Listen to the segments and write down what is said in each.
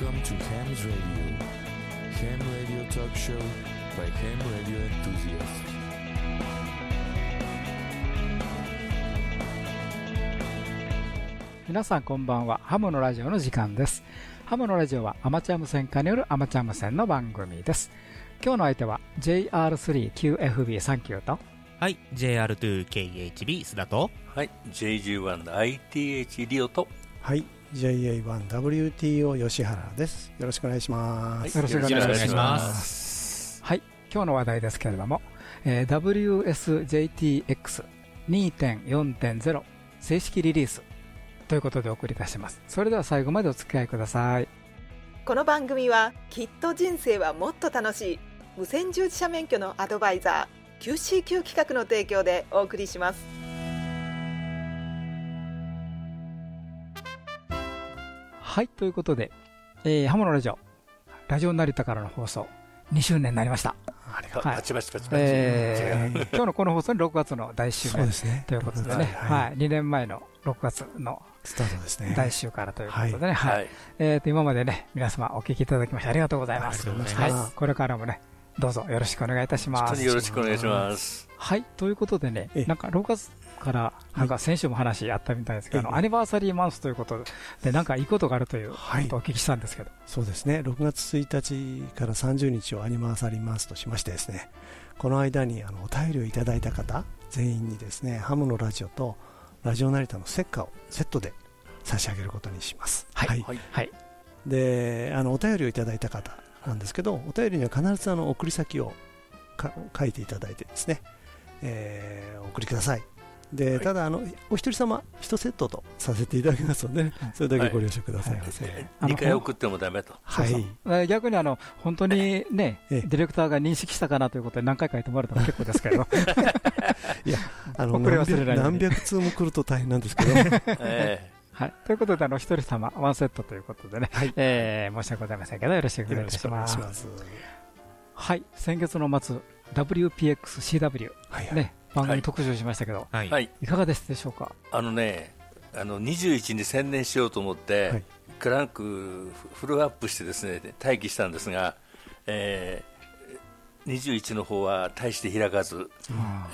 come to ham Radio. 皆さんこんばんは。ハムのラジオの時間です。ハムのラジオはアマチュア無線化によるアマチュア無線の番組です。今日の相手は JR3QFB39 と。はい、JR2KHB 須田と。はい、J10 ワン ITH リオと。はい、JA1WTO 吉原です。よろしくお願いします。よろしくお願い。しますよろしくお願いします。はい。今日の話題ですけれども、えー WSJTX2.4.0 正式リリースということでお送りいたします。それでは最後までお付き合いください。この番組はきっと人生はもっと楽しい無線従事者免許のアドバイザー QCQ 企画の提供でお送りしますはいということで、えーハムのラジオラジオ成田からの放送2周年になりましたありがはいパチパチパチパチ。えー今日のこの放送に6月の第1週目ね。ということでね、はいはい2年前の6月のスタートですね。第1週からということでね、はいはい。えーと今までね、皆様お聞きいただきましてありがとうございます。はい、これからもね、どうぞよろしくお願いいたします。よろしくお願いします。はい、ということでねええ、なんか6月から、なんか先週も話あったみたいですけど、アニバーサリーマンスということで、なんかいいことがあるというこはい。とをお聞きしたんですけど、そうですね。6月1日から30日をアニバーサリーマンスとしましてですね、この間にあのお便りをいただいた方全員にですね、ハムのラジオとラジオ成田のセッカをセットで差し上げることにします。はい。はい。はい、であのお便りをいただいた方なんですけどお便りには必ずあの送り先をか書いていただいてですね、えーお送りください。で、はい。ただあのお一人様一セットとさせていただきますので、それだけご了承ください。ませあの2回送ってもダメと。はい。そう逆にあの本当にね、ええ。ディレクターが認識したかなということで何回書いてもらったら結構ですけど、いように百何百通も来ると大変なんですけど。えはい、ということで、あの一人様ワンセットということでね、はい。えー申し訳ございませんけど、よろしくお願いします。ます。はい、先月の末、WPXCW、はいはい、ね、番組特集しましたけど、はい。えはい。いかがですでしょうか？あのね、あの21に専念しようと思って、はい。クランクフルアップしてですね待機したんですが、えー、21の方は大して開かず、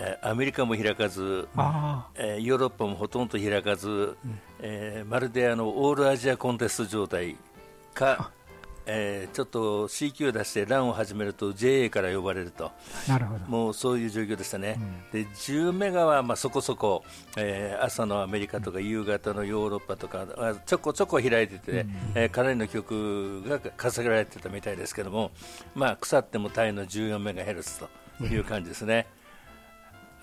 えーアメリカも開かず、あえーヨーロッパもほとんど開かず、えーまるであのオールアジアコンテスト状態か、えーちょっと C 級を出してランを始めると JA から呼ばれるとあ、なるほど。もうそういう状況でしたね、で10メガはまあそこそこ、えー朝のアメリカとか夕方のヨーロッパとかあちょこちょこ開いてて、えーかなりの曲が稼げられてたみたいですけども、まあ、腐ってもタイの14メガヘルツという感じですね。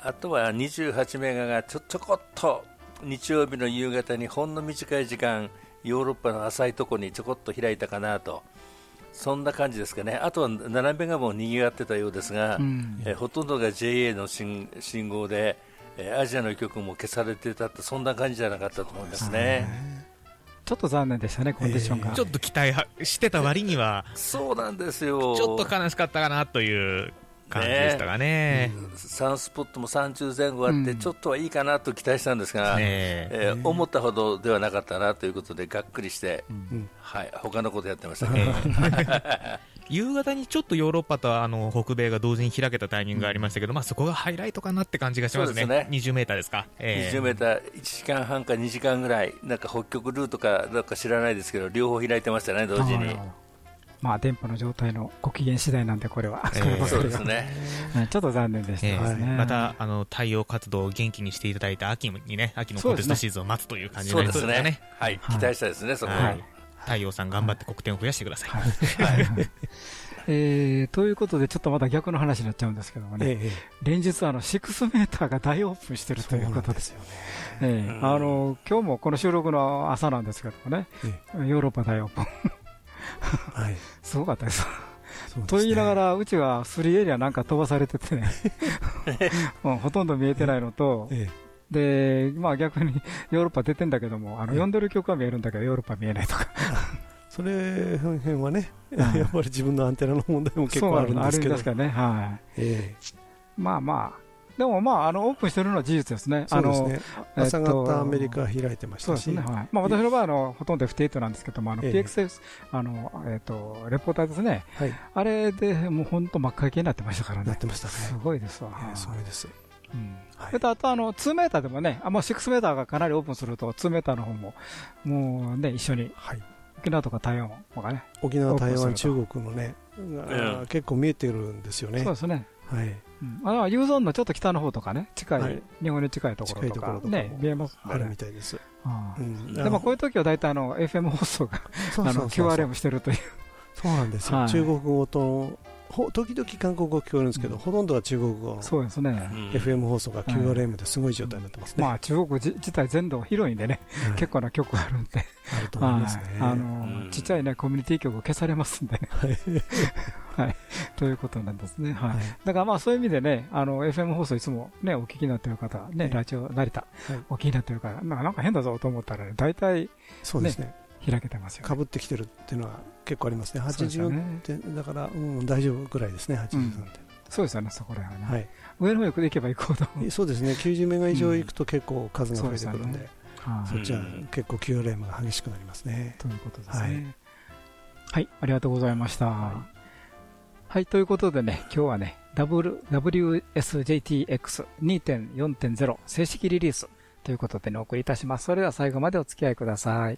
あとは28メガがちょちょこっと日曜日の夕方にほんの短い時間ヨーロッパの浅いところにちょこっと開いたかなとそんな感じですかね。あとは7メガもにぎわってたようですが、うん。えーほとんどが JA の信信号で、えーアジアの曲も消されてたってそんな感じじゃなかったと思いますね。ちょっと残念でしたね、コンディションが。ちょっと期待はしてた割には、そうなんですよ。ちょっと悲しかったかなという感じでしたがね。サンスポットも30前後あって、うん。ちょっとはいいかなと期待したんですが、ねえ。えー思ったほどではなかったなということでがっくりして、ん。はい、他のことやってました。ね。夕方にちょっとヨーロッパとあの北米が同時に開けたタイミングがありましたけど、まあ、そこがハイライトかなって感じがしますね、すね。20メーターですか、ええ。20メーター1時間半か2時間ぐらい、なんか北極ルートかどうか知らないですけど、両方開いてましたね、同時にまあ、電波の状態のご機嫌次第なんで、これは。えー そうですね。うんちょっと残念でした。ええ。ですね。またあの太陽活動を元気にしていただいた秋にね秋のコンテストシーズンを待つという感じになりそうですね。そうですかね。はい、期待したいですね、そこ。は。はい、太陽さん頑張って黒点を増やしてください。はい。えーということで、ちょっとまた逆の話になっちゃうんですけどもね、ええ。連日、あの6メーターが大オープンしてるということで。すすよね。ええ。あの今日もこの収録の朝なんですけどもね、ヨーロッパ大オープン、はい。すごかったです。ですね。と言いながら、うちは3エリアなんか飛ばされててね、もうほとんど見えてないのと、えでまあ、逆に ヨーロッパ出てんだけども、あの読んでる曲は見えるんだけど、ヨーロッパ見えないとか、それ辺はね、うんやっぱり自分のアンテナの問題も結構あるんですけど、あるんですかね、はい。え。まあまあ、でもまあ、あの、オープンしてるのは事実ですね。あの朝方アメリカ開いてましたし。ね。はい。まあ私の場合、あの、ほとんど FT8 なんですけども、PXS、あの、えっと、レポーターですね。はい。あれでもう本当真っ赤けになってましたからねなっ。てましたすね。ごいですわ。ええすごいです。うんはいあとあの、2メーターでもね、あまあ、6メーターがかなりオープンすると、2メーターの方も、もうね、一緒に、はい。沖縄とか台湾とかね、沖縄、台湾、中国のね、が結構見えてるんですよね。そうですね。はい。うん、あの U ゾーンのちょっと北の方とかね、近い、はい。日本に近いところとか。ね、見えますあるねみたいです。でもこういう時は大体あの FM 放送があの QRM してるという、そうなんですよ、はい。中国語とほ時々韓国語聞こえるんですけど、うん。ほとんどは中国語のそうですね。うん。FM 放送が QRM ですごい状態になってますね、まあ中国じ自体全土広いんでね、はい結構な曲があるんで、あると思いますね、はい。あうん。のちっちゃいねコミュニティ曲消されますんでね、はい、ということなんですね。はい。はい。だからまあそういう意味でね、あの FM 放送いつもねお聞きになってる方、ねラジオ成田はい。お聞きになってるから、なんかなんか変だぞと思ったらね、大体そうですね開けてますよ、ね。かぶってきてるっていうのは結構ありますねそうですよ80ねだから、うん、大丈夫ぐらいですね83って、そうですよね、そこら辺はね。はい上の方行けば行くほど。そうですね90メガ以上いくと結構数が増えてくるんで,、はいそっちはうん結構 QRM が激しくなりますねということですね。ははいい、ありがとうございました。はい、ということでね、今日はね、W WSJTX2.4.0 正式リリースということでね、お送りいたします。それでは最後までお付き合いください。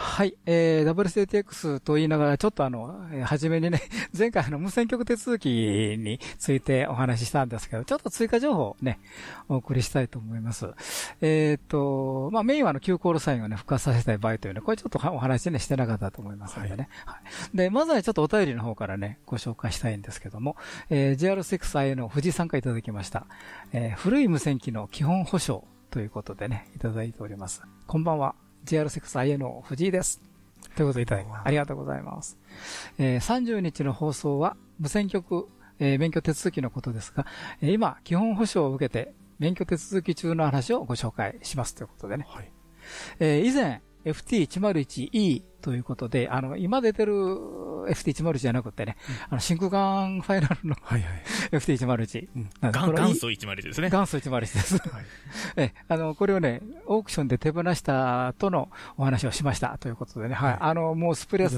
はい、えー、WCTX と言いながら、ちょっとあの、えー初めにね、前回あの無線局手続きについてお話ししたんですけど、ちょっと追加情報をね、お送りしたいと思います。えっ、と、まあメインはあの Q コールサインをね、復活させたい場合というね、これちょっとお話ね、してなかったと思いますのでね。はい。で、まずはちょっとお便りの方からね、ご紹介したいんですけども、えー、JR6i の藤井さんからいただきました。えー古い無線機の基本保証ということでね、いただいております。こんばんは。JR6IA の藤井です。ということでいただきありがとうございます。えー30日の放送は無線局、えー免許手続きのことですが、えー今、基本保証を受けて免許手続き中の話をご紹介しますということでね。はいえー以前、FT101E ということで、あの、今出てる FT101 じゃなくてね、あの、真空管ファイナルのはいはい FT101 うん。元元祖101ですね。元祖101です。はい。え、あの、これをね、オークションで手放したとのお話をしましたということでね、はい。はい。あの、もうスプリアス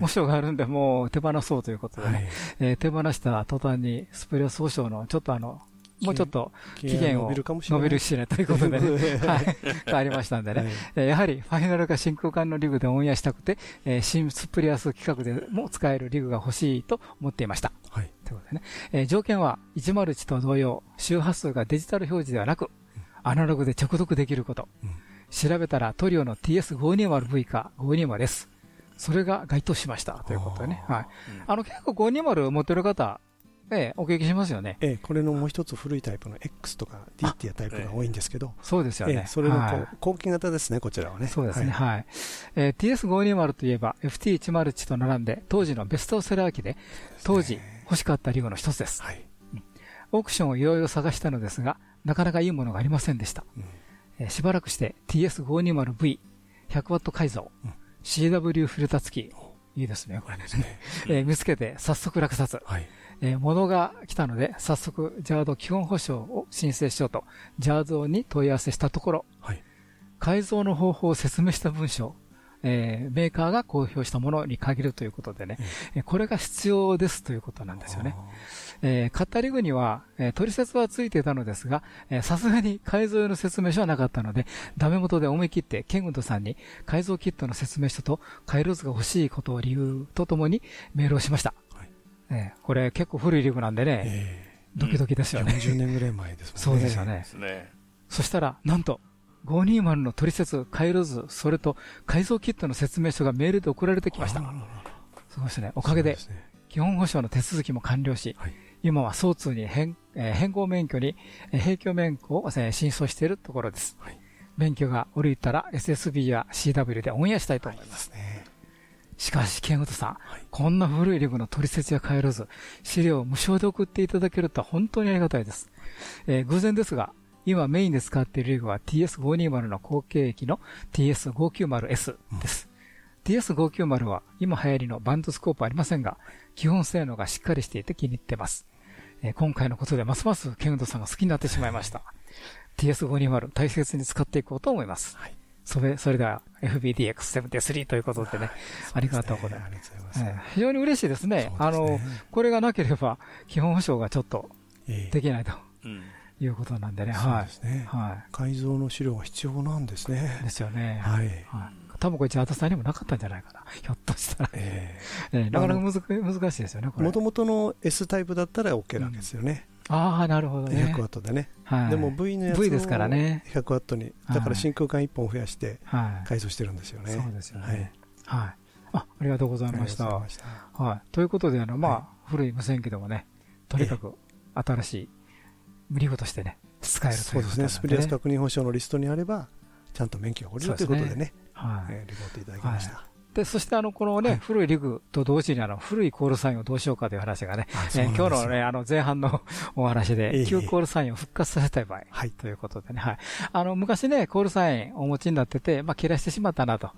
保証があるんで、もう手放そうということでね、はい。えー手放した途端にスプリアス保証のちょっとあの、もうちょっと期限を伸びるかもしれないということでね、はい。変わりましたんでね。はいえーやはりファイナルか真空管のリグでオンエアしたくて、えー新スプリアス規格でも使えるリグが欲しいと思っていました。はいということでね。えー条件は101と同様、周波数がデジタル表示ではなく、アナログで直読できること。うん調べたらトリオの TS520V か 520S。それが該当しました。ということでね。はい。あの結構520持ってる方、ええお聞きしますよね。ええこれのもう一つ古いタイプの X とか D っていうタイプが多いんですけど、そうですよね。ええそれの後期型ですね、こちらはね。そうですね。はいはい。えー TS520 といえば FT101 と並んで当時のベストセラー機で当時欲しかったリグの一つです。はい。オークションをいろいろ探したのですが、なかなかいいものがありませんでした。うんえーしばらくして TS520V、100W 改造、うん CW フィルタ付き、いいですね、これね。えー見つけて早速落札。はい。えー物が来たので、早速、ジャード基本保証を申請しようと、ジャードに問い合わせしたところ、はい。改造の方法を説明した文章、えーメーカーが公表したものに限るということでね、えーこれが必要ですということなんですよね。えー買ったリグには、えー取説はついていたのですが、えーさすがに改造用の説明書はなかったので、ダメ元で思い切ってケングドさんに改造キットの説明書と回路図が欲しいことを理由とともにメールをしました。はいえーこれ結構古いリグなんでね、えドキドキですえよね。40年ぐらい前ですそもね。うんですよねね。そしたら、なんと、520の取説、回路図、それと改造キットの説明書がメールで送られてきました。あらららすごいですね。おかげで基本保証の手続きも完了し、はい今は相通に変,、えー変更免許に、えー並行免許を、えー申請しているところです。はい免許が降りたら SSB や CW でオンエアしたいと思います。ね。しかし、ケンゴトさん、はいこんな古いリグの取説や帰らず、資料を無償で送っていただけるとは本当にありがたいです。えー偶然ですが、今メインで使っているリグは TS520 の後継機の TS590S です。TS590 は今流行りのバンドスコープはありませんが、基本性能がしっかりしていて気に入ってます。えー今回のことでますますケンゴトさんが好きになってしまいました。TS520 大切に使っていこうと思います。はいそれそれでは FBDX73 ということでね、ありがとうございます。非常に嬉しいですね。あの、これがなければ、基本保証がちょっとええできないとうんいうことなんでね。はい。改造の資料が必要なんですい。ねで。すよね。はい。はい。多分これ、ジャータさんにもなかったんじゃないかな。ひょっとしたら。えええなかなか難しいですよね、これ。もともとの S タイプだったら OK なわけですよね。ああ、なるほどね100。ワットでね。はい。でも V のやつを V ですからね。100ワットに、だから真空管1本増やしてはい。改造してるんですよね。そうですよはいね。はい。あ、ありがとうございました。はい。ということで、あの、まあ、は古い無線機でもね、とにかく新しいリグとしてね、使えるということですね。スプリアス確認保証のリストにあれば、ちゃんと免許が下りるということでね、はい。えーリポートいただきました。で、そしてあの、このね、はい。古いリグと同時にあの、古いコールサインをどうしようかという話がね、あえ今日のね、あの、前半のお話えで、え旧コールサインを復活させたい場合、はいということでね、はい。あの、昔ね、コールサインお持ちになってて、まあ、切らしてしまったなと。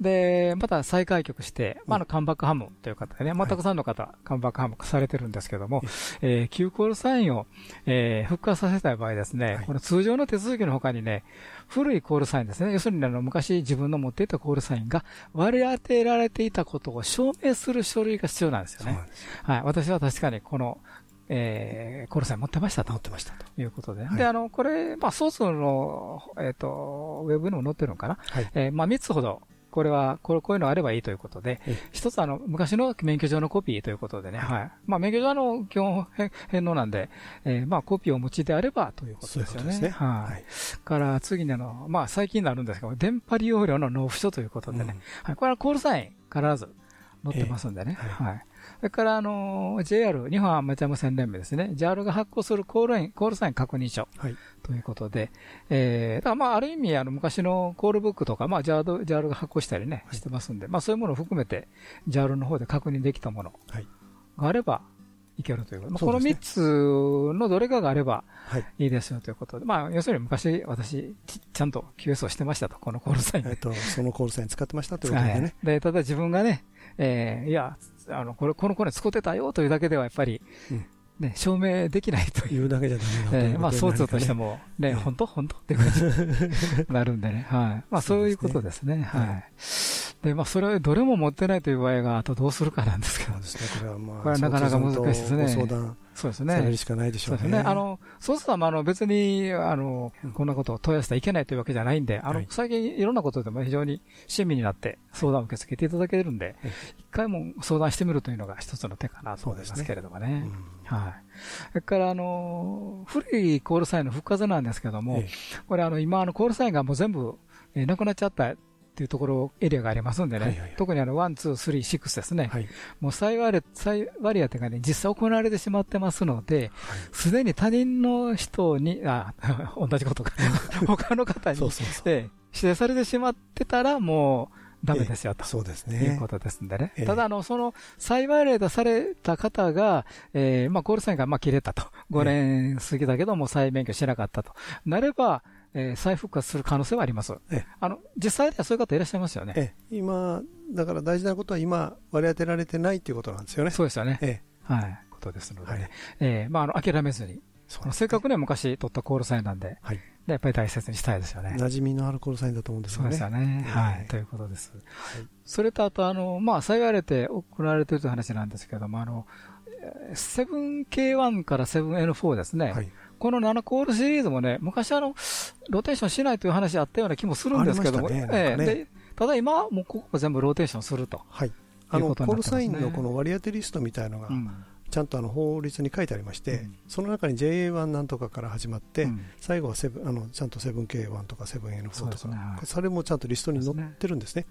で、また再開局して、まあ、あの、カンバックハムという方でね、またくさんの方、カンバックハムされてるんですけども、えー、旧コールサインを、えー復活させたい場合ですね、はい。この通常の手続きの他にね、古いコールサインですね。要するにあの、昔自分の持っていたコールサインが割り当てられていたことを証明する書類が必要なんですよね。はい。私は確かにこの、えー、コールサイン持ってましたと持ってましたと。いうことで。はいで、あの、これ、まあ、ソースの、えっ、と、ウェブにも載ってるのかな。はい。えーまあ、3つほど、これは、こういうのあればいいということでええ、一つあの、昔の免許証のコピーということでね、はい。まあ、免許証はあの、基本返返納なんで、えーまあ、コピーをお持ちであればということですよね。ことですね。はい。はい。から、次にあの、まあ、最近になるんですけど、電波利用料の納付書ということでね、うんはい。これはコールサイン、必ず載ってますんでね。ええはい。それから、あの、JR、日本アマチュア無線連盟ですね。JR が発行するコールイン、コールサイン確認書。はい。ということで、えー、だまあ、ある意味、あの、昔のコールブックとか、まあ、JAR, JAR が発行したりね、してますんで、まあ、そういうものを含めて、JAR の方で確認できたものはい。があれば、いけるということ。まあ、このそうですね3つのどれかがあればはい。いいですよということで、まあ、要するに昔、私、ちちゃんと QS をしてましたと、このコールサインで。えっと、そのコールサイン使ってましたということはいでね。で、ただ自分がね、えー、いや、あの、これ、この子に使ってたよというだけでは、やっぱりうん、ね、証明できないという。だけじゃダメだというまあ、相通としても。も、ね、ええ本当本当って感じになるんでね。はい。まあ、そういうことですね。はいはい。で、まあ、それをどれも持ってないという場合が、あとどうするかなんですけどそう。ですね。これはまあ、これはなかなか難しいですね相談そうですね。されるしかないでしょうね。そうですね。あの、そうすると、あの、別に、あの、こんなことを問い合わせてはいけないというわけじゃないんで、あのはい、最近いろんなことでも非常に親身になって相談を受け付けていただけるんでええ、一回も相談してみるというのが一つの手かなと思いますけれどもね。うんはい。それから、あの、古いコールサインの復活なんですけどもえ、これ、あの、今、あの、コールサインがもう全部、えーなくなっちゃったっていうところ、エリアがありますんではいはいはい、ね特にあの、1、2、3、6ですね。はい。もう再割れ、再割り当てがね、実際行われてしまってますので、すでに他人の人に、あ、同じことか、他の方に、そうそうそう。ええ指定されてしまってたら、もう、ダメですよ、と。そうですいうねこ。とですんでね。ええただ、あの、その、再割れされた方が、えーまあ、コールサインが、まあ、切れたと。5年過ぎだけども、再免許しなかったと。なれば、えー再復活する可能性はあります。ええあの、実際ではそういう方いらっしゃいますよね。ええ、今、だから大事なことは今、割り当てられてないということなんですよね。そうですよね。ええ、はい。ことですのでね。はい。えーまあ、あの、諦めずに。そうせっかくね、昔取ったコールサインなんで、はい。でやっぱり大切にしたいですよね。馴染みのあるコールサインだと思うんですよね。そうですよね。ええはい。ということです。はいそれと、あと、あの、まあ、再割れて行われているという話なんですけども、あの、えー 7K1 から 7N4 ですね。はい。この7コールシリーズもね、昔あの、ローテーションしないという話あったような気もするんですけども、ねただ今はもうここ全部ローテーションすると。はい。あの、コールサインのこの割り当てリストみたいのがう、ん。ちゃんとあの法律に書いてありまして、うん。その中に JA1 なんとかから始まって、うん。最後はセブンあのちゃんと 7K1 とか 7N4 そうとかねはい。それもちゃんとリストに載ってるんですね。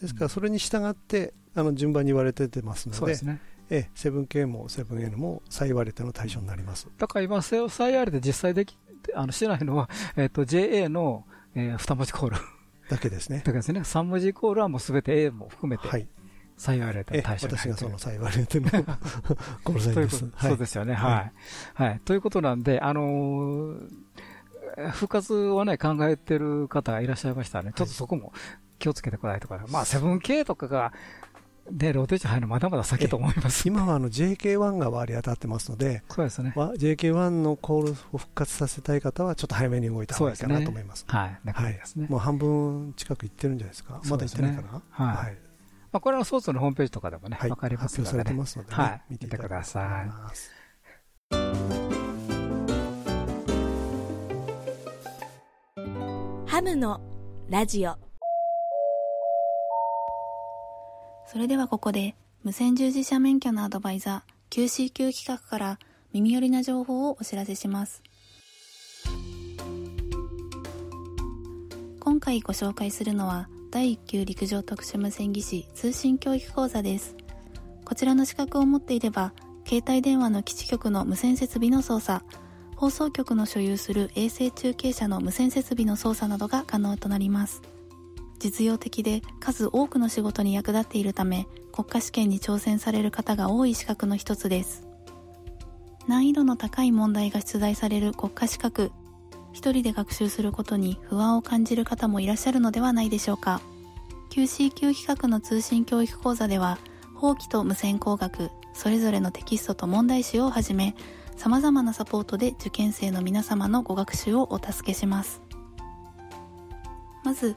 ですから、それに従って、あの順番に言われててますので、ですね。ええ、7K も 7N も再割れての対象になります。だから今、再割れて実際でき、あの、してないのは、えっ、と、JA の、えー、二文字コール。だけですね。だけですね。三文字コールはもうすべて A も含めて、はい。再割れての対象に私がその再割れてのコールです。そうですよね。はい。はい。ということなんで、あのー復活をね、考えてる方がいらっしゃいましたらね。ちょっとそこも気をつけてくださいとか、まあ、7K とかが、で、ローテーション入るのまだまだ先と思います。今はあの JK1 が割り当たってますので、そうですね。わ JK1 のコールを復活させたい方はちょっと早めに動いた方がいいかなと思います。はい。はい。もう半分近くいってるんじゃないですか。まだいってないかな。はいはい。まあ、これはソースのホームページとかでもね、わ、はいかります発のでね。表されてますのでね、はい。見見てくていたださい。ます。ハムのラジオそれではここで無線従事者免許のアドバイザー QCQ 企画から耳寄りな情報をお知らせします。今回ご紹介するのは第1級陸上特殊無線技師通信教育講座です。こちらの資格を持っていれば携帯電話の基地局の無線設備の操作放送局の所有する衛星中継車の無線設備の操作などが可能となります。実用的で数多くの仕事に役立っているため国家試験に挑戦される方が多い資格の一つです。難易度の高い問題が出題される国家資格一人で学習することに不安を感じる方もいらっしゃるのではないでしょうか。QCQ 企画の通信教育講座では法規と無線工学それぞれのテキストと問題集をはじめ様々なサポートで受験生の皆様のご学習をお助けします。まず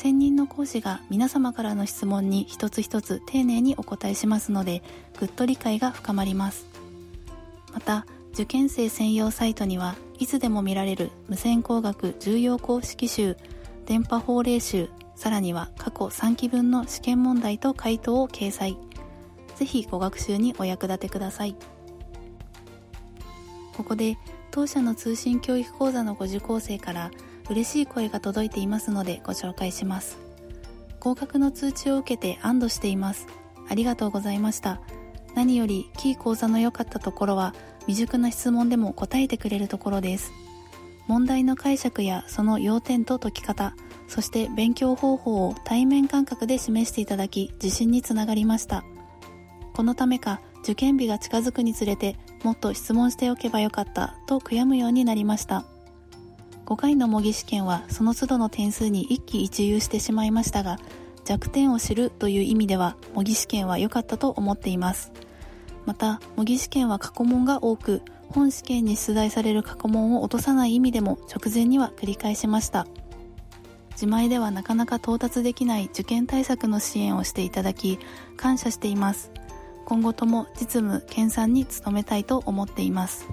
専任の講師が皆様からの質問に一つ一つ丁寧にお答えしますのでぐっと理解が深まります。また受験生専用サイトにはいつでも見られる無線工学重要公式集電波法令集さらには過去3期分の試験問題と回答を掲載。ぜひご学習にお役立てください。ここで当社の通信教育講座のご受講生から嬉しい声が届いていますのでご紹介します。合格の通知を受けて安堵しています。ありがとうございました。何よりキー講座の良かったところは未熟な質問でも答えてくれるところです。問題の解釈やその要点と解き方そして勉強方法を対面感覚で示していただき自信につながりました。このためか受験日が近づくにつれてもっと質問しておけばよかったと悔やむようになりました。5回の模擬試験はその都度の点数に一喜一憂してしまいましたが弱点を知るという意味では模擬試験は良かったと思っています。また模擬試験は過去問が多く本試験に出題される過去問を落とさない意味でも直前には繰り返しました。自前ではなかなか到達できない受験対策の支援をしていただき感謝しています。今後とも実務研鑽に努めたいと思っています。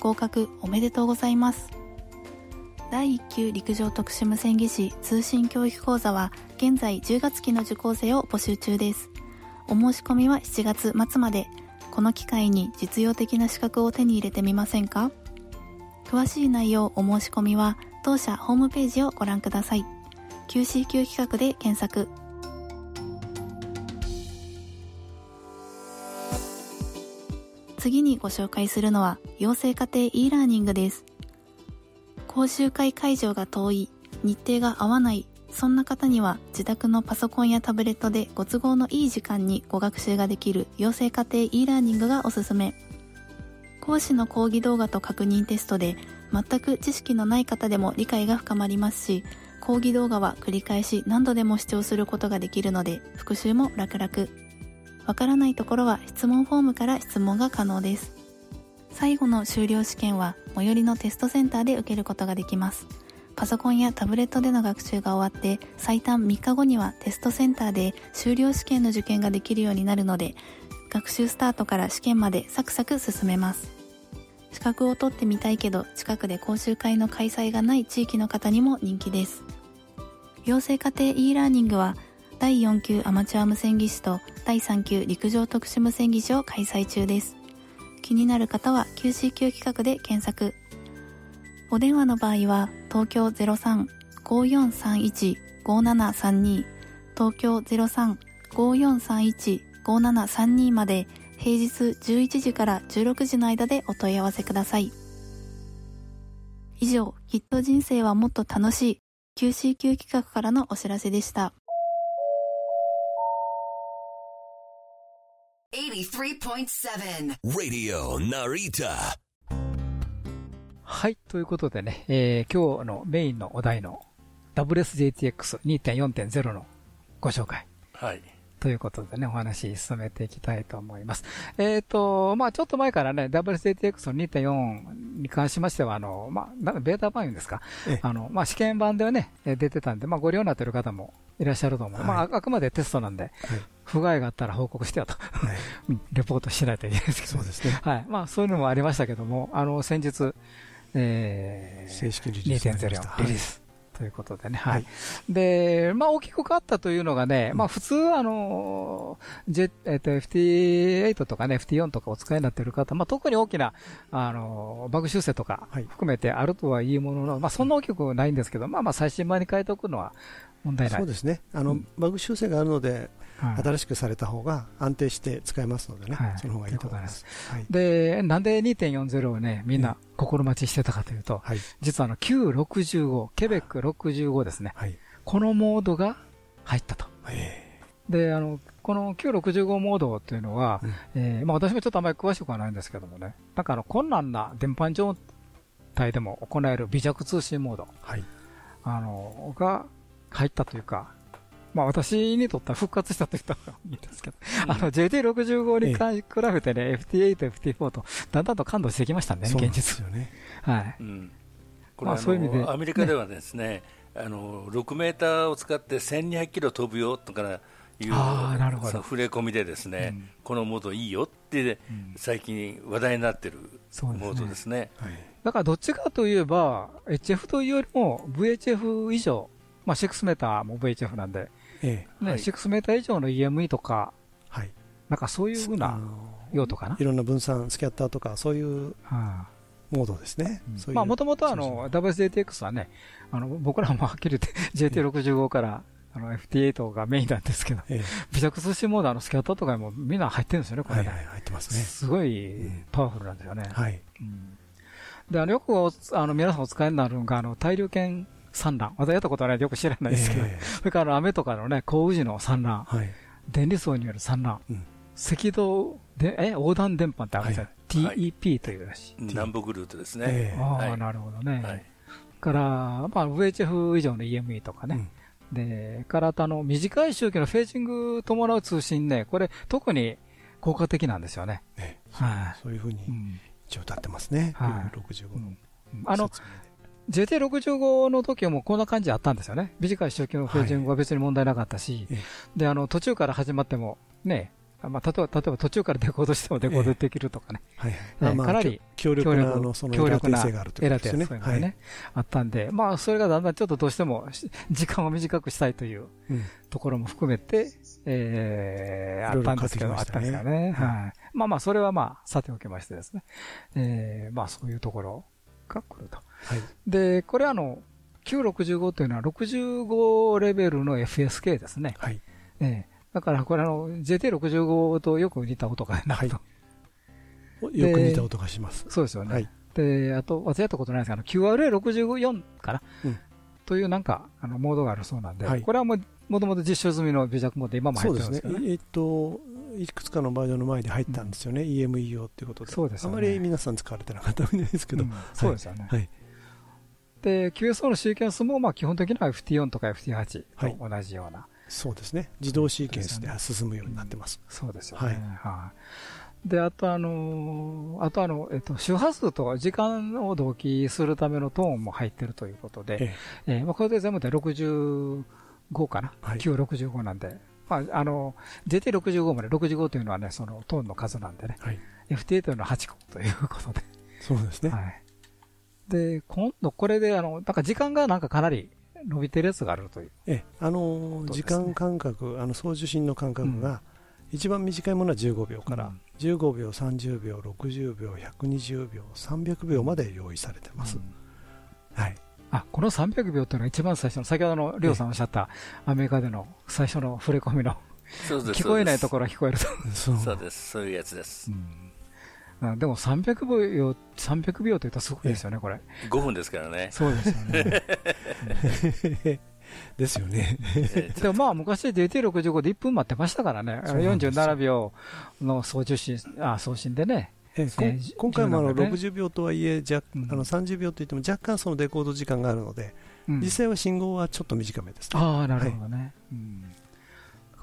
合格おめでとうございます。第1級陸上特殊無線技師通信教育講座は現在10月期の受講生を募集中です。お申し込みは7月末まで。この機会に実用的な資格を手に入れてみませんか？詳しい内容お申し込みは当社ホームページをご覧ください。QCQ 企画で検索。次にご紹介するのは養成家庭 e ラーニングです。講習会会場が遠い日程が合わないそんな方には自宅のパソコンやタブレットでご都合のいい時間にご学習ができる養成家庭 e ラーニングがおすすめ。講師の講義動画と確認テストで全く知識のない方でも理解が深まりますし講義動画は繰り返し何度でも視聴することができるので復習も楽々。わからないところは質問フォームから質問が可能です。最後の修了試験は最寄りのテストセンターで受けることができます。パソコンやタブレットでの学習が終わって最短3日後にはテストセンターで修了試験の受験ができるようになるので学習スタートから試験までサクサク進めます。資格を取ってみたいけど近くで講習会の開催がない地域の方にも人気です。養成家庭 e ラーニングは第4級アマチュア無線技師と第3級陸上特殊無線技師を開催中です。気になる方は QCQ 企画で検索。お電話の場合は東京03-5431-5732東京03-5431-5732まで平日11時から16時の間でお問い合わせください。以上きっと人生はもっと楽しい QCQ 企画からのお知らせでした。83.7 Radio Narita はい。ということでね、えー今日のメインのお題の WSJTX2.4.0 のご紹介。はい。ということでね、お話進めていきたいと思います。えっ、と、まあちょっと前からね、WSJTX の2.4に関しましては、あの、まあベータ版ですか？ええあの、まあ試験版ではね、えー出てたんで、まあご利用になっている方もいらっしゃると思う。はいまあああくまでテストなんで、不具合があったら報告してよと。はいうん レポートしないといけないですけど。そうですねはい。まあそういうのもありましたけども、あの、先日、えー、正式リリースになりました2.0リリース。ということでね。ははいい。で、まあ、大きく変わったというのがね、まあ、普通、あの、J、えっと、FT8 とかね、FT4 とかお使いになっている方、まあ、特に大きな、あの、バグ修正とかはい含めてあるとはいいものの、まあ、そんな大きくないんですけど、まあまあ、最新版に変えておくのは問題ない。そうですねあの、バグ修正があるので、はい新しくされた方が安定して使えますのでね、はい。その方がいいと思います。はい。で、なんで2.40をね、みんな心待ちしてたかというと、はい。実はあの、Q65、ケベック65ですね。はい。このモードが入ったと。えで、あの、この Q65 モードっていうのは、うん。えーまあ私もちょっとあまり詳しくはないんですけどもね、なんかあの、困難な電波状態でも行える微弱通信モード、はい。あの、が入ったというか、まあ私にとっては復活したと言っ た方がいいんですけど、あの JT65 に関比べてね、FT8、FT4 とだんだんと感動してきましたね、現実。ですよね。はい。うん。これ、まあそういう意味で。アメリカではですねあの6メーターを使って1200キロ飛ぶよとかいうあーなるほど。その触れ込みでですね、うん。このモードいいよって、うん。最近話題になってるモードですね。はい。だからどっちかといえば、HF というよりも VHF 以上、まあ6メーターも VHF なんで、ええね、はい6メーター以上の EME とか、はい。なんかそういうふうあなの用途かな？いろんな分散スキャッターとかそういうはモードですね。もともと WSJTX はね、あの、僕らもはっきり言って JT65 から、あの、FT8 がメインなんですけど、え微弱通信モード、あの、スキャッターとかにもみんな入ってるんですよね、これね。えはいはい、入ってますね。すごいパワフルなんですよね。はい。うんで、あの、よくおあの、皆さんお使いになるのが、あの、大量圏産卵。私やったことはないよく知らないですけど、えそれから雨とかのね、降雨時の産卵、えはい。電離層による産卵、うん赤道で、え、横断電波ってあるんですよ。はい TEP というらしい。南北ルートですね。ええああ、はいなるほどね。はいから、まあ、VHF 以上の EME とかね。で、から、あの、短い周期のフェージング伴う通信ね、これ、特に効果的なんですよね。ええはい。そういうふうにうん一応歌ってますね。はい65のうんあの、JT65 の時はもうこんな感じあったんですよね。短い周期のフェージングは別に問題なかったし、ええで、あの、途中から始まっても、ね、まあ、例えば、例えば途中からデコードしてもデコードできるとかね。はいはいかなり強力なあのそのエラー強力な訂正があるというですよね。いうのがね、あったんで、まあ、それがだんだんちょっとどうしてもし 時間を短くしたいといううんところも含めて、えー、あったんですけど、あったんですよね。はいはい。まあまあ、それはまあ、さておきましてですね。えー、まあ、そういうところが来ると。はい。で、これあの、Q65 というのは65レベルの FSK ですね。はい。ええだからこれあの、JT65 とよく似た音がなると。よく似た音がします。そうですよね。はい。で、あと、私やったことないですけど、QRA64 かな、うんというなんか、あの、モードがあるそうなんで、はいこれはもう、もともと実証済みの微弱モードで今も入そうですねってるんですね。。えっと、いくつかのバージョンの前に入ったんですよね。EMEO っていうことで。そうですよねあまり皆さん使われてなかったみたいですけど。うんそうですよね。はい。で、QSO のシーケンスも、まあ、基本的には FT4 とか FT8 はいと同じような、そうですね。自動シーケンスで進むようになってます。そうですよね。はいはい。で、あとあのーあとあの、えっと、周波数と時間を同期するためのトーンも入ってるということで、ええーまあ、これで全部で65かな、はい Q65 なんで、まあ、あの、JT65 まで65というのはね、そのトーンの数なんでね、はい。FTA というのは8個ということで。そうですね。はい。で、今度これで、あの、なんか時間がなんかかなり伸びてるやつがあるという。ええ、あのね。時間間隔、あの送受信の間隔が、一番短いものは15秒から、うん。15秒、30秒、60秒、120秒、300秒まで用意されてます。うん。はい。あ、この300秒というのが一番最初の、先ほどのりょうさんおっしゃった、アメリカでの最初の触れ込みの、そうです聞こえないところろは聞こえると。そう。そうですそういうやつです。うんあでも300秒、300秒というとすごいですよね、これ。5分ですからねそうですよね。ですよね。え でもまあ昔 DT65 で1分待ってましたからね。そうなんですよ47秒の送受信、あ、送信でね。今回もあの10なんかね60秒とはいえ、あの30秒といっても若干そのデコード時間があるので、うん実際は信号はちょっと短めですね。ああ、なるほどね。うん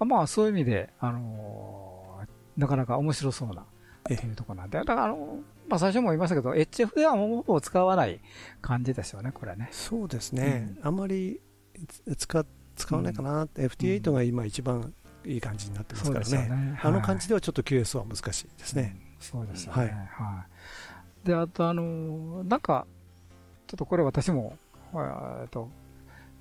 まあそういう意味で、あのーなかなか面白そうな、とええいうところなんで。だからあの、まあ最初も言いましたけど、HF ではもうほぼ使わない感じですよね、これね。そうですね、あんまりつ使使わないかなって、FT8 が今一番いい感じになってますからね。ねあの感じではちょっと QS は難しいですね。うんそうですよはいね。はい。で、あとあのーなんか、ちょっとこれ私も、えっと、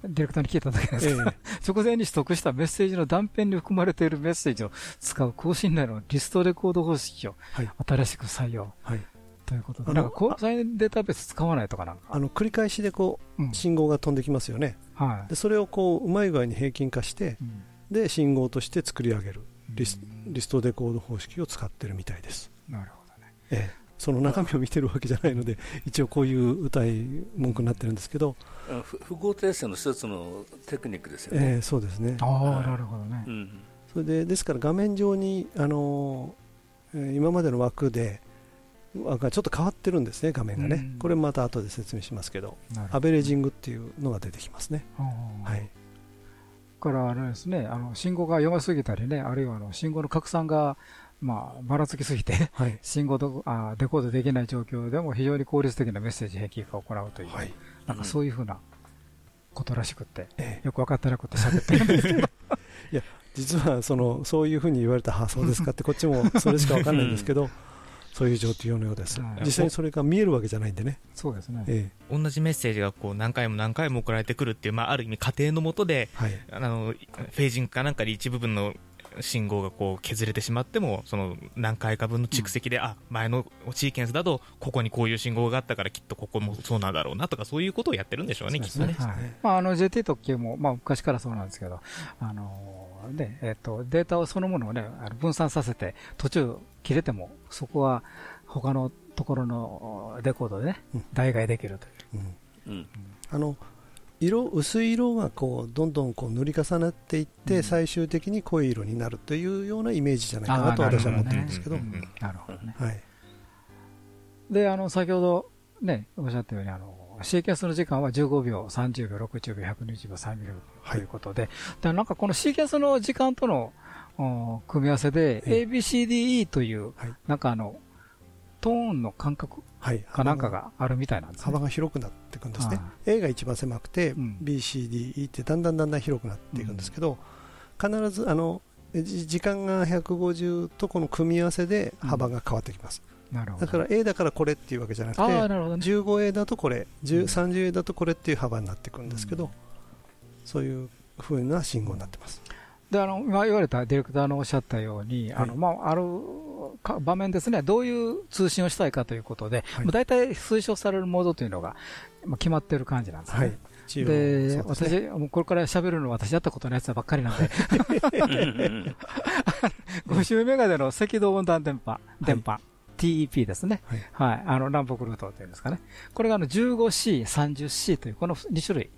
ディレクターに聞いただけです。けど、え直前に取得したメッセージの断片に含まれているメッセージを使う更新内の。リストレコード方式をはい。新しく採用はい、ということで、なんか交際データベース使わないとかなんか。あの繰り返しでこうん。う信号が飛んできますよね。はい。で。それをこううまい具合に平均化して、うん。で信号として作り上げる。リスリストデコード方式を使ってるみたいです。なるほどね。ええ、その中身を見てるわけじゃないので、一応こういう歌い文句になってるんですけど、あのふ符号訂正の一つのテクニックですよえね、えそうですね。ああ、はい。なるほどね。う。ん。それでですから画面上にあのーえー今までの枠で枠がちょっと変わってるんですね画面がね、うん。これまた後で説明しますけどアベレージングっていうのが出てきますね。はい。からあれですね、あの信号が弱すぎたりね、あるいはあの信号の拡散が、まあ、ばらつきすぎて、はい。信号とあデコードできない状況でも非常に効率的なメッセージ変形化を行うという、はいなんかそういうふうなことらしくって、ええ。よく分かってなくて喋ってるんですけど、実はそのそういうふうに言われた発想ですかってこっちもそれしかわかんないんですけどそういう状況のようです。はい。実際にそれが見えるわけじゃないんでね、そうですね。ええ。同じメッセージがこう何回も何回も送られてくるっていう、まあ、ある意味過程のもとで、はい。あの、フェージングかなんかで一部分の信号がこう削れてしまっても、その何回か分の蓄積で、あ、前のシーケンスだと、ここにこういう信号があったからきっとここもそうなんだろうなとか、そういうことをやってるんでしょうね、きっとね。はい。まあ、あの JT 特急も、まあ、昔からそうなんですけど、あのねえっとデータをそのものを、ね、あの分散させて、途中切れても、そこは他のところのレコードでねうん、代替できるという。うん。うん。あの色薄い色がこうどんどんこう塗り重なっていって、うん。最終的に濃い色になるというようなイメージじゃないかなと私は思ってるんですけど、なるほどね。はい、で、あの、先ほどね、おっしゃったように、あの、シーケンスの時間は15秒、30秒、60秒、120秒、3秒ということで、でなんかこのシーケンスの時間とのお組み合わせで、ええ。ABCDE というはい、なんかあの、トーンの感覚はい、かなんかがあるみたいなんですね。幅が広くなっていくんですね。は、A が一番狭くて、うん。BCDE ってだんだんだんだん広くなっていくんですけど、必ずあのじ時間が150とこの組み合わせで幅が変わってきます、なるほど。だから A だからこれっていうわけじゃなくてなね。15A だとこれ、10うん。30A だとこれっていう幅になっていくんですけど、うん。そういう風な信号になってます。で、あの、今言われたディレクターのおっしゃったように、あの、はいまあ、あるか場面ですね、どういう通信をしたいかということで、はいまあ大体推奨されるモードというのが、まあ、決まってる感じなんですね。はい。で、私、もうこれから喋るの私やったことないやつばっかりなんで、うん50メガでの赤道温暖電波、電波、TEP ですね。はいはい。あの、南北ルートっていうんですかね。これがあの 15C、30C というこの2種類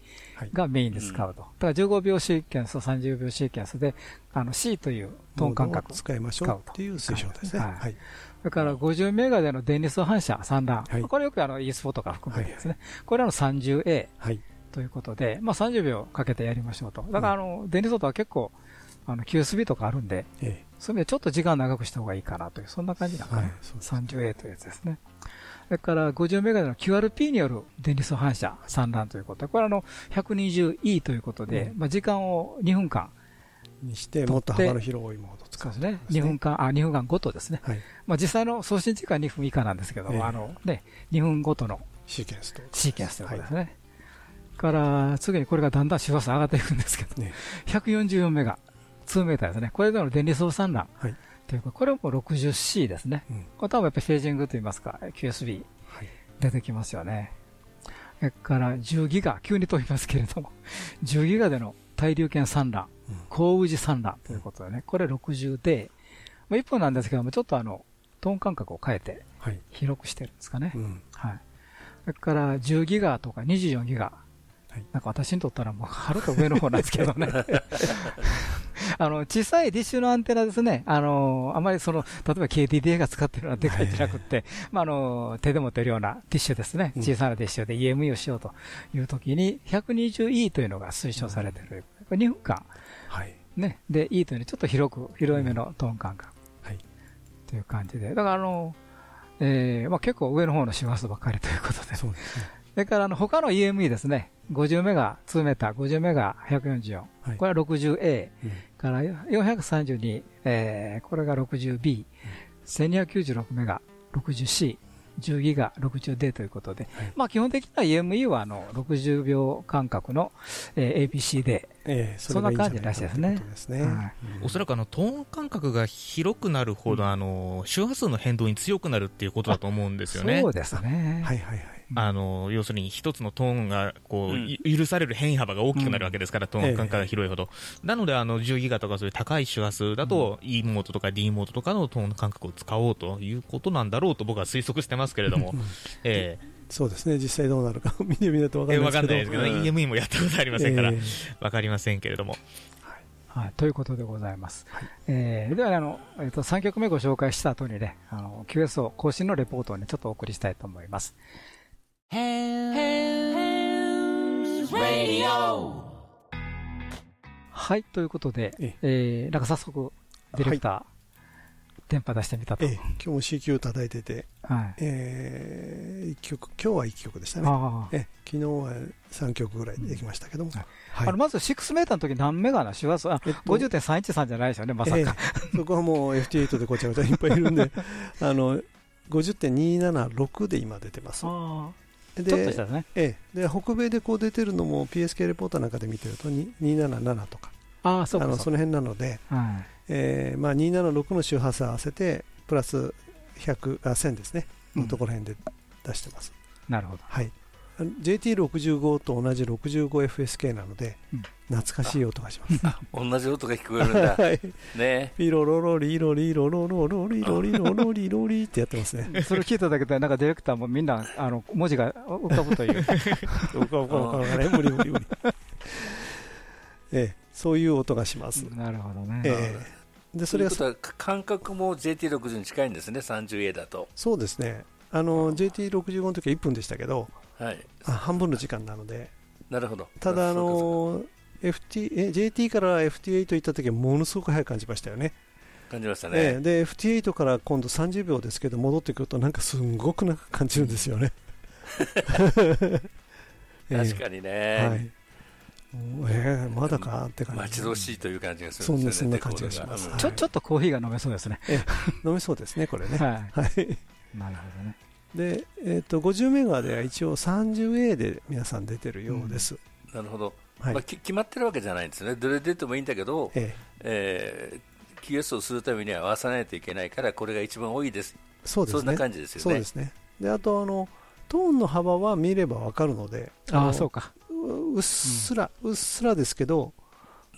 がメインで使うと。だから15秒シーケンスと30秒シーケンスで、あの C というトーン間隔を。使いましょうっていう推奨ですね。はいはい。それから50メガでの電離層反射、散乱。はいこれよくあの ES4 とか含めてですね。これらの 30A はい。ということで、まあ30秒かけてやりましょうと。だからあの、電離層とは結構、あの、QSB とかあるんで、えそういう意味でちょっと時間長くした方がいいかなという、そんな感じなのかな。はいそうです 30A というやつですね。それから50メガでの QRP による電離層反射、散乱ということで、これはあの、120E ということで、まあ時間を2分間、にして、もっと幅の広いモードを使そううですね。2分間、あ、2分間ごとですね。はい。まあ実際の送信時間2分以下なんですけど、ええあのね、2分ごとのシーケンスと。シーケンスということですね。から、次にこれがだんだん周波数上がっていくんですけど、ね144メガ、2メーターですね。これでの電離相散乱。はい。というか、これも 60C ですね。うんこれ多分やっぱりフェージングといいますか、QSB はい。出てきますよね。それから10ギガ、急に飛びますけれども、10ギガでの対流圏散乱、うん高宇治散乱ということでね、これ60で、まあ、1分なんですけども、ちょっとあの、トーン間隔を変えてはい。広くしてるんですかね。うん。はい。それから10ギガとか24ギガ。はいなんか私にとったらもうはるか上の方なんですけどね。あの、小さいディッシュのアンテナですね。あの、あまりその、例えば KDDA が使ってるようなでかいんじゃなくて、まあ、あの、手で持ってるようなディッシュですね。うん小さなディッシュで EME をしようというときに、120E というのが推奨されている。これ2分間。はい。ね。で、E というのはちょっと広く、広いめのトーン感覚。はい。という感じで。だからあの、えーまあ、結構上の方の周波数ばっかりということで。そうですね。それからあの他の EME ですね。50メガ、2メーター、50メガ、144。はい。これは 60A うん。から432、えーこれが 60B、1296メガ、60C、10ギガ、60D ということで、はい。まあ基本的には EME はあの60秒間隔の、えー ABC で、ええそんな感じらしいですね。おそらくあのトーン感覚が広くなるほど、あの周波数の変動に強くなるっていうことだと思うんですよね。そうですね。はいはいはい。あの要するに一つのトーンがこう、うん。い許される変異幅が大きくなるわけですから、トーン感覚が広いほど、なのであの10ギガとかそういう高い周波数だと、E モードとか D モードとかのトーン感覚を使おうということなんだろうと僕は推測してますけれども、えそうですね、実際どうなるか。見てみないと分えかんないですけど。わかんないですけど、うん。EME もやったことありませんから、えわかりませんけれども、はい、ということでございます。えーではね、あの、えっ、と、3曲目ご紹介した後にね、あの、QSO 更新のレポートをね、ちょっとお送りしたいと思います。はい、ということで、ええ。ー、なんか早速、ディレクター、電波出してみたと。ええ今日も CQ 叩いてて、はい。えー、一曲、今日は1曲でしたね。あえ昨日は3曲ぐらいできましたけども。あの、まず6メーターの時何メガな周波数あ、えっと50.313じゃないですよね、まさか。ええそこはもう FT8 でごちゃごちゃいっぱいいるんで、あの、50.276で今出てます。あでーちょっとしたですね。ええ、で北米でこう出てるのも PSK レポーターなんかで見てるとに277とかああ、その辺なので、か。はい。えーまあ、276の周波数合わせてプラス100あ1000ですね。のところ辺で出してます、なるほど。はい。あの JT65 と同じ 65FSK なので、うん。懐かしい音がします。同じ音が聞こえるんだ。はい。ね。ピロロロリロリロロロロリロリロロリロリってやってますね。それ聞いただけで、なんかディレクターもみんな、あの、文字が浮かぶという。うかうかうかうかね無理無理無理。ええそういう音がします、なるほどね。ええでそれが感覚も JT60 に近いんですね、30A だと。そうですねあの JT65 の時は1分でしたけどはい。あ半分の時間なのでなるほど。ただあの FT え JT から FT8 行った時はものすごく早く感じましたよね感じましたえね。えで FT8 から今度30秒ですけど戻ってくるとなんかすんごく長く感じるんですよねええ 確かにね。はいええまだか？って感じ待ち遠しいという感じがすそんなるんですよね。そんな感じがしますレコードがはいちょ、ちょっとコーヒーが飲めそうですね。飲めそうですねこれねははいい。なるほどね。で、えっと50メガでは一応 30A で皆さん出てるようです、なるほど。はいまあ、き決まってるわけじゃないんですね。どれ出てもいいんだけど、ええー、QS をするためには合わさないといけないから、これが一番多いです。えそうですねそんな感じですよね。そうですねであとあのトーンの幅は見ればわかるのでああ、のそうか。ううっすら、うっすらですけど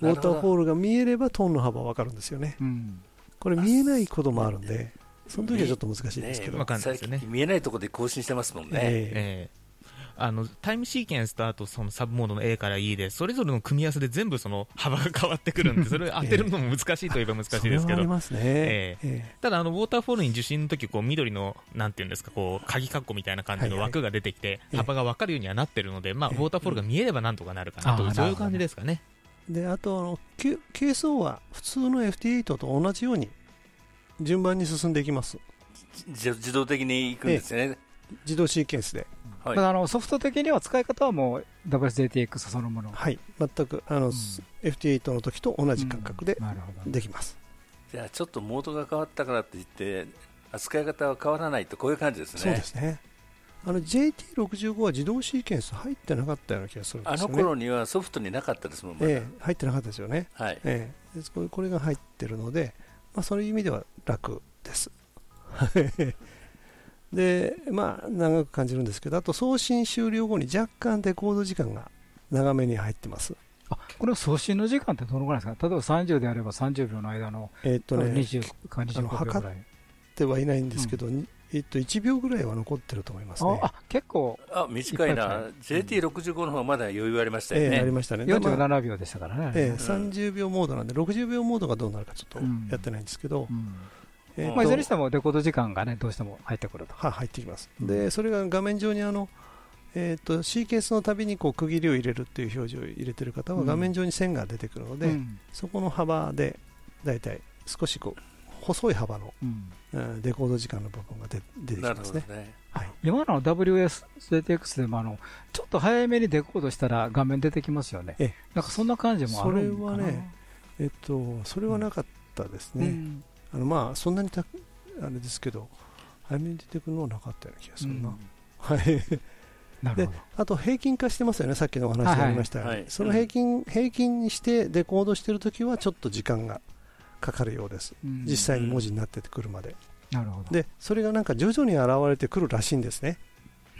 ウォーターフォールが見えればトーンの幅わかるんですよね。うん。これ見えないこともあるんでその時はちょっと難しいですけど、ねわかんないですよね見えないところで更新してますもんね。え。ええあのタイムシーケンスとあとそのサブモードの A から E でそれぞれの組み合わせで全部その幅が変わってくるんでそれを当てるのも難しいといえば難しいですけど。ますね、ええ。ただあのウォーターフォールに受信の時こう緑のなんていうんですかこう鍵括弧みたいな感じの枠が出てきて幅が分かるようにはなってるのでまあウえ。えォーターフォールが見えればなんとかなるかなと。そういう感じですかね。えであとあの Q- KSO は普通の FT8 と同じように順番に進んでいきます。じ自動的に行くんですよね。自動シーケンスではいあのソフト的には使い方はもう WSJTX そのもの。はい、全くあの、FT8 の時と同じ感覚で。できます。じゃあちょっとモードが変わったからって言って扱い方は変わらないとこういう感じですねそうですね。あの JT65 は自動シーケンス入ってなかったような気がするんであすよね。の頃にはソフトになかったですもん、まだええ入ってなかったですよね。はい、えすこれこれが入ってるので、まあ、そういう意味では楽です。で、まあ、長く感じるんですけど、あと送信終了後に若干デコード時間が長めに入ってます。あ、これは送信の時間ってどのぐらいですか？例えば30であれば30秒の間の、えっとね、20かあの25秒ぐ測らい。ってはいないんですけど、にえっと、1秒ぐらいは残ってると思いますね。あ、あ結構、あ短いないっぱい JT65 の方がまだ余裕ありましたよええね、ありましたね。でまあ47秒でしたからね。ええ30秒モードなんで、60秒モードがどうなるかちょっとうんやってないんですけど、うんえっとまあ、いずれにしてもデコード時間がね、どうしても入ってくると。は入ってきます。で、それが画面上にあの、えー、とシーケンスのたびにこう区切りを入れるっていう表示を入れてる方はうん画面上に線が出てくるので、うんそこの幅でだいたい少しこう細い幅の、うんうんデコード時間の部分が出出てきますね。ねはい、今の WSJTX でもあの、ちょっと早めにデコードしたら画面出てきますよね。ええなんかそんな感じもあそれるのかな。はね、えっと、それはなかったですね。うんあのまあそんなにたあれですけど、早めに出てくるのはなかったような気がするな。うん。はい。でなるほど。あと平均化してますよね、さっきのお話がありましたように、はい。はいその平均平均にしてデコードしてるときはちょっと時間がかかるようです、うん。実際に文字になってくるまで、なるほど。でそれがなんか徐々に現れてくるらしいんですね、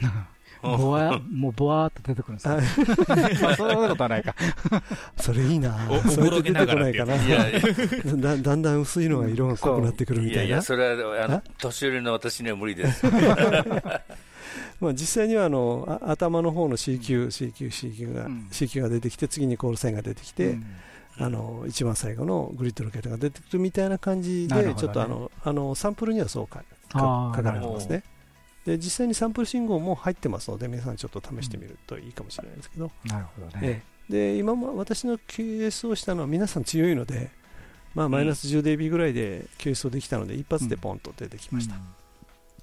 ぼわ、もうぼわーっと出てくるんですか。まあそんなことはないか。それいいな。お、そうやって出てこないかな、いやいや。だだんだん薄いのが色が濃くなってくるみたいな。いやいや、、それはあのあ年寄りの私には無理です。まあ、実際にはあのあ頭の方の C 級、C 級、C 級が、うん。C 級が出てきて、次にコールサインが出てきて、うん。あの一番最後のグリッドロケットが出てくるみたいな感じで、ね。ちょっとあのあのサンプルにはそうか書かれてますね。で実際にサンプル信号も入ってますので皆さんちょっと試してみるといいかもしれないですけど、なるほどね。ええ。で今も私の QS をしたのは皆さん強いので、まあ、マイナス 10dB ぐらいで QS をできたので一発でポンと出てきました、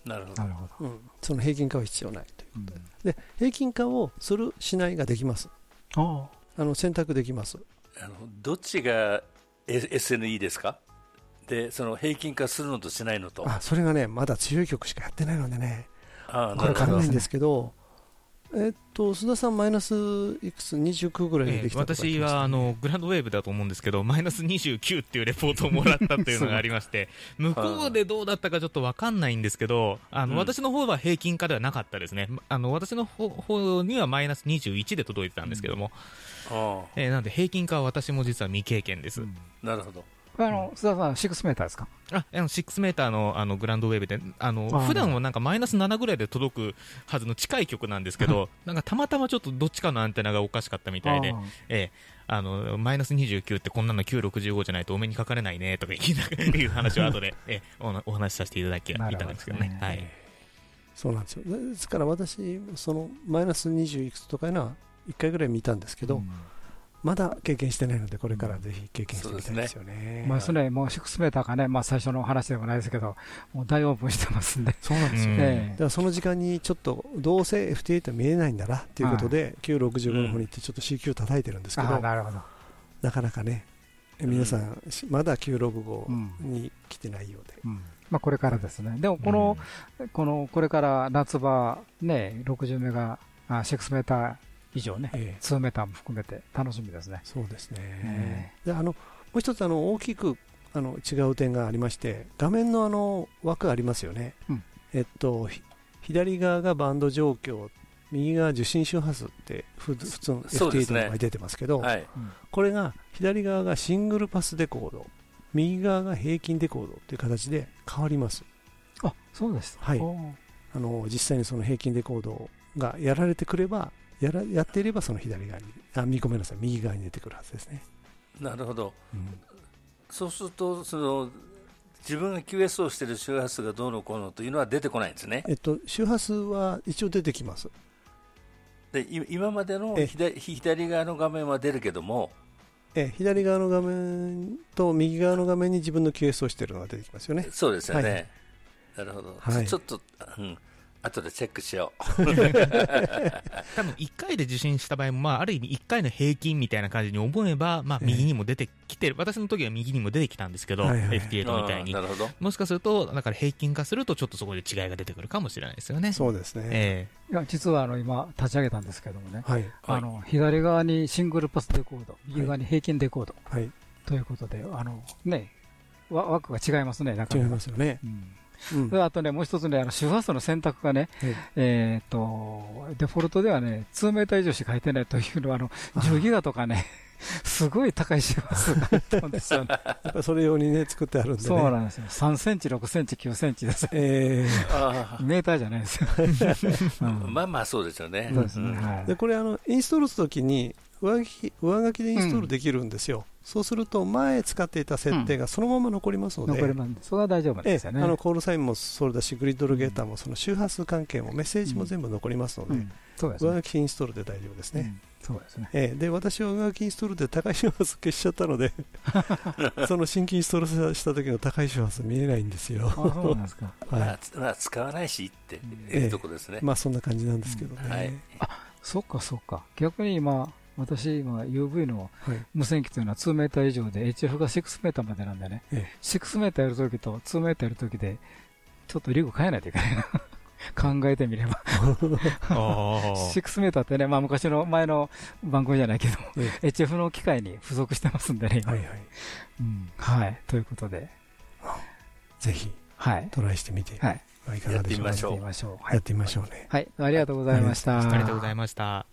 なるほど。な。るほど。うん。その平均化は必要ないといううん。で平均化をするしないができます。ああ。の選択できます。あのどっちが S- SNE ですか？で、その平均化するのとしないのと。あそれがねまだ強い曲しかやってないのでね。あこれないんでですけどえっと須田さんマイナスいくつ？29ぐらいでええできたとか言って私はあのグランドウェーブだと思うんですけど、マイナス29っていうレポートをもらったっていうのがありまして、向こうでどうだったかちょっとわかんないんですけど、あの、うん。私の方は平均化ではなかったですね。あの、私の方方にはマイナス21で届いてたんですけども、あえーなんで平均化は私も実は未経験です。あなるほど。あの、須田さん、6メーターですか？あ、あの、6メーターの、あの、グランドウェーブで、あの、普段はなんかマイナス7ぐらいで届くはずの近い曲なんですけど、なんかたまたまちょっとどっちかのアンテナがおかしかったみたいでええ、あの、マイナス29ってこんなの965じゃないとお目にかかれないね、とか言いながらいう話を後で、ええ、おお話しさせていただき、いたなるほどんですけどね。はい。そうなんですよ。ですから私そのマイナス20いくつとかいうのは1回ぐらい見たんですけど、うんまだ経験してないのでこれからぜひ経験してみたいですよね。まあ、それね、もう6メーターがね、まあ、最初の話でもないですけど、もう大オープンしてますんで。そうなんですよ、うんえ。だからその時間にちょっとどうせ FT8 見えないんだなっていうことで、965の方に行ってちょっと CQ 叩いてるんですけど、ああ、なるほど。なかなかねえ皆さん、しまだ965うん。に来てないようで、うん。まあ、これからですね。でも、この、この、これから夏場、ね、60メガ、あ6メーター以上ね、ええ。2メーターも含めて楽しみですね。そうですね、えであのもう一つあの大きくあの違う点がありまして画面のあの枠ありますよね、うん。えっとひ左側がバンド状況右側受信周波数ってふ普通のそうです FT8 ねの場合出てますけどはい。これが左側がシングルパスデコード右側が平均デコードという形で変わります。あ、そうです。はい。あの実際にその平均デコードがやられてくればやらやっていればその左側にあ右ごめんなさい右側に出てくるはずですね、なるほど。うんそうすると、その、自分が QS をしている周波数がどうのこうのというのは出てこないんですね。えっと、周波数は一応出てきます。でい今までのえ左左側の画面は出るけども、え左側の画面と右側の画面に自分の QS をしているのが出てきますよね。そうですよね。はいなるほど、はいちょっと、うん、後でチェックしよう。多分1回で受診した場合も、まあ、ある意味1回の平均みたいな感じに思えば、まあ、右にも出てきてる、私の時は右にも出てきたんですけど、はいはい FT8 みたいにあーなるほど。もしかすると、だから平均化すると、ちょっとそこで違いが出てくるかもしれないですよね。そうですね。えいや、実はあの、今、立ち上げたんですけどもね。はい。あの、左側にシングルパスデコード、右側に平均デコード、はい。ということで、あの、ね、わ枠が違いますね、中違いますよね。うんうんであとね、もう一つね、あの周波数の選択がね、はいえっ、と、デフォルトではね、2メーター以上しか入ってないというのは、あの、10ギガとかね、すごい高い周波数が入ったんですよね。やっぱりそれ用にね、作ってあるんでね。そうなんですよ。3センチ、6センチ、9センチです。えあメーターじゃないですよ。あ うんまあまあそうですよね。で、これ、あの、インストールするときに、上書き、上書きでインストールできるんですよ。そうすると、前使っていた設定がそのまま残りますので、残ります。それは大丈夫ですよね。あのコールサインもそうだし、グリッドルゲーターもその周波数関係もメッセージも全部残りますので、上書。きインストールで大丈夫ですね。うんそうですね。ええで私は上書きインストールで高い周波数消しちゃったので その新規インストールした時の高い周波数見えないんですよ。あ、そうなんですか。はまあつまあ使わないしってええいうとこですね。い、まあそんな感じなんですけどね。うんはいそっかそっか。逆に今、私、今、UV のはい無線機というのは2メーター以上で、HF が6メーターまでなんでね、え6メーターやるときと2メーターやるときで、ちょっとリグ変えないといけないな。考えてみれば。えああ。6メーターってね、まあ昔の前の番組じゃないけど、え HF の機械に付属してますんでね、今。はいはい。うんはい。ということで、ぜひはい。トライしてみてはい。はいかがでしょうか。やってみましょう。やってみましょうね。はい。ありがとうございました。ありがとうございました。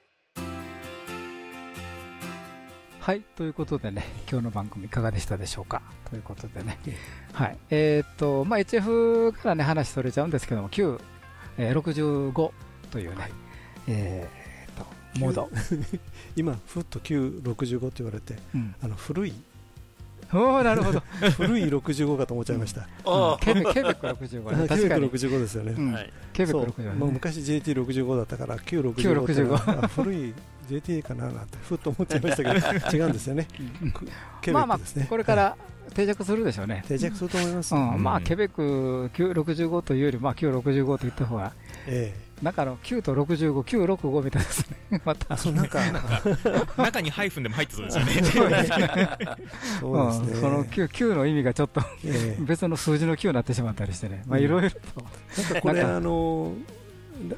はい。ということでね、今日の番組いかがでしたでしょうか？ということでね。はい。えーっと、まあ、HF からね、話それちゃうんですけども、9、えー65というね、えーっと、モード。今、ふっと965って言われて、うん。あの古い、おー、なるほど。古い65かと思っちゃいました。あケベケベック65ね。確かに。965ですよね。うんはいケベッ65ね。昔 JT65 だったから965ってのは965あ古い JT かななんてふっと思っちゃいましたけど 違うんですよねうんくケベまあまあックですね、これから定着するでしょうね。定着すると思います、うん、まあ、うんケベック965というより、まあ、965と言った方が、んかあの、9と65、965みたいですね。また。えそうなんか中にハイフンでも入ってそうですよね。そうですね。うんその 9, 9の意味がちょっとええ。別の数字の9になってしまったりしてね、いろいろと、なんかこれあの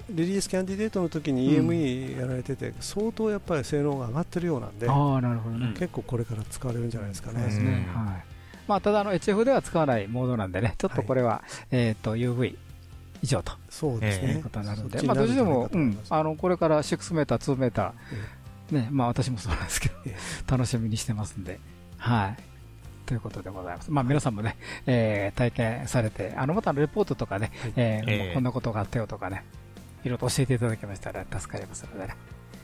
リリースキャンディデートの時に EME やられてて、相当やっぱり性能が上がってるようなんでああ、なるほどね、うん。結構これから使われるんじゃないですかね、そうですね、うん。はい。まあ、ただあの、HF では使わないモードなんでね、ちょっとこれは、えー、と UV 以上と。そうですね、いうことになるので、まあ、どっちでも、うんあのこれから6メーター、2メーター、ねまあ、私もそうなんですけどえ、楽しみにしてますんで。はい。ということでございます。まあ皆さんもね、えー体験されて、あの、またレポートとかね、えこんなことがあったよとかね、いろいろと教えていただけましたら助かりますのでね。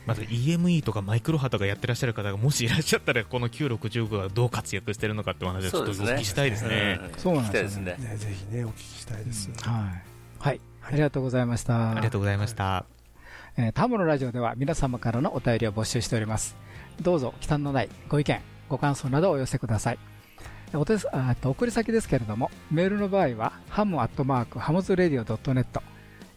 まず EME とかマイクロ波とかやってらっしゃる方がもしいらっしゃったら、この965がどう活躍してるのかってお話はちょっとお聞きしたいですね。うんそうなんです。ね、ぜひねお聞きしたいです、はい。はい。ありがとうございました。ありがとうございました。えータムのラジオでは皆様からのお便りを募集しております。どうぞ、忌憚のないご意見、ご感想などをお寄せください。お手すあと送り先ですけれども、メールの場合は、ハムアットマーク、ハムズレディオ .net、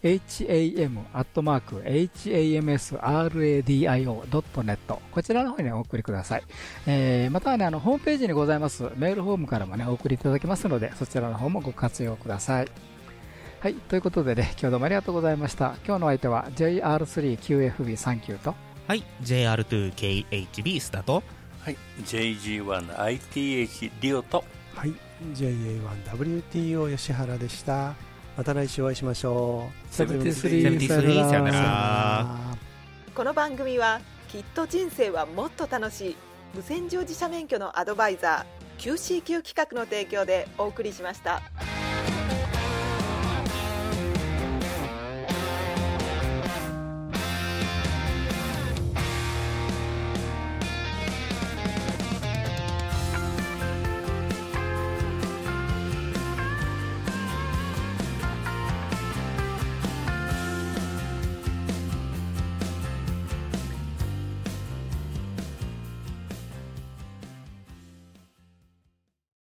ham アットマーク、hamsradio.net、こちらの方にお送りください。えーまたはね、あの、ホームページにございますメールフォームからもね、お送りいただけますので、そちらの方もご活用ください。はい、ということでね、今日どうもありがとうございました。今日の相手は JR3QFB39 と、はい、JR2KHB スタート。はい、JG1ITH リオと。はい JA1WTO 吉原でした。また来週お会いしましょう。73 73さよなら。この番組はきっと人生はもっと楽しい。無線乗自社免許のアドバイザー QCQ 企画の提供でお送りしました。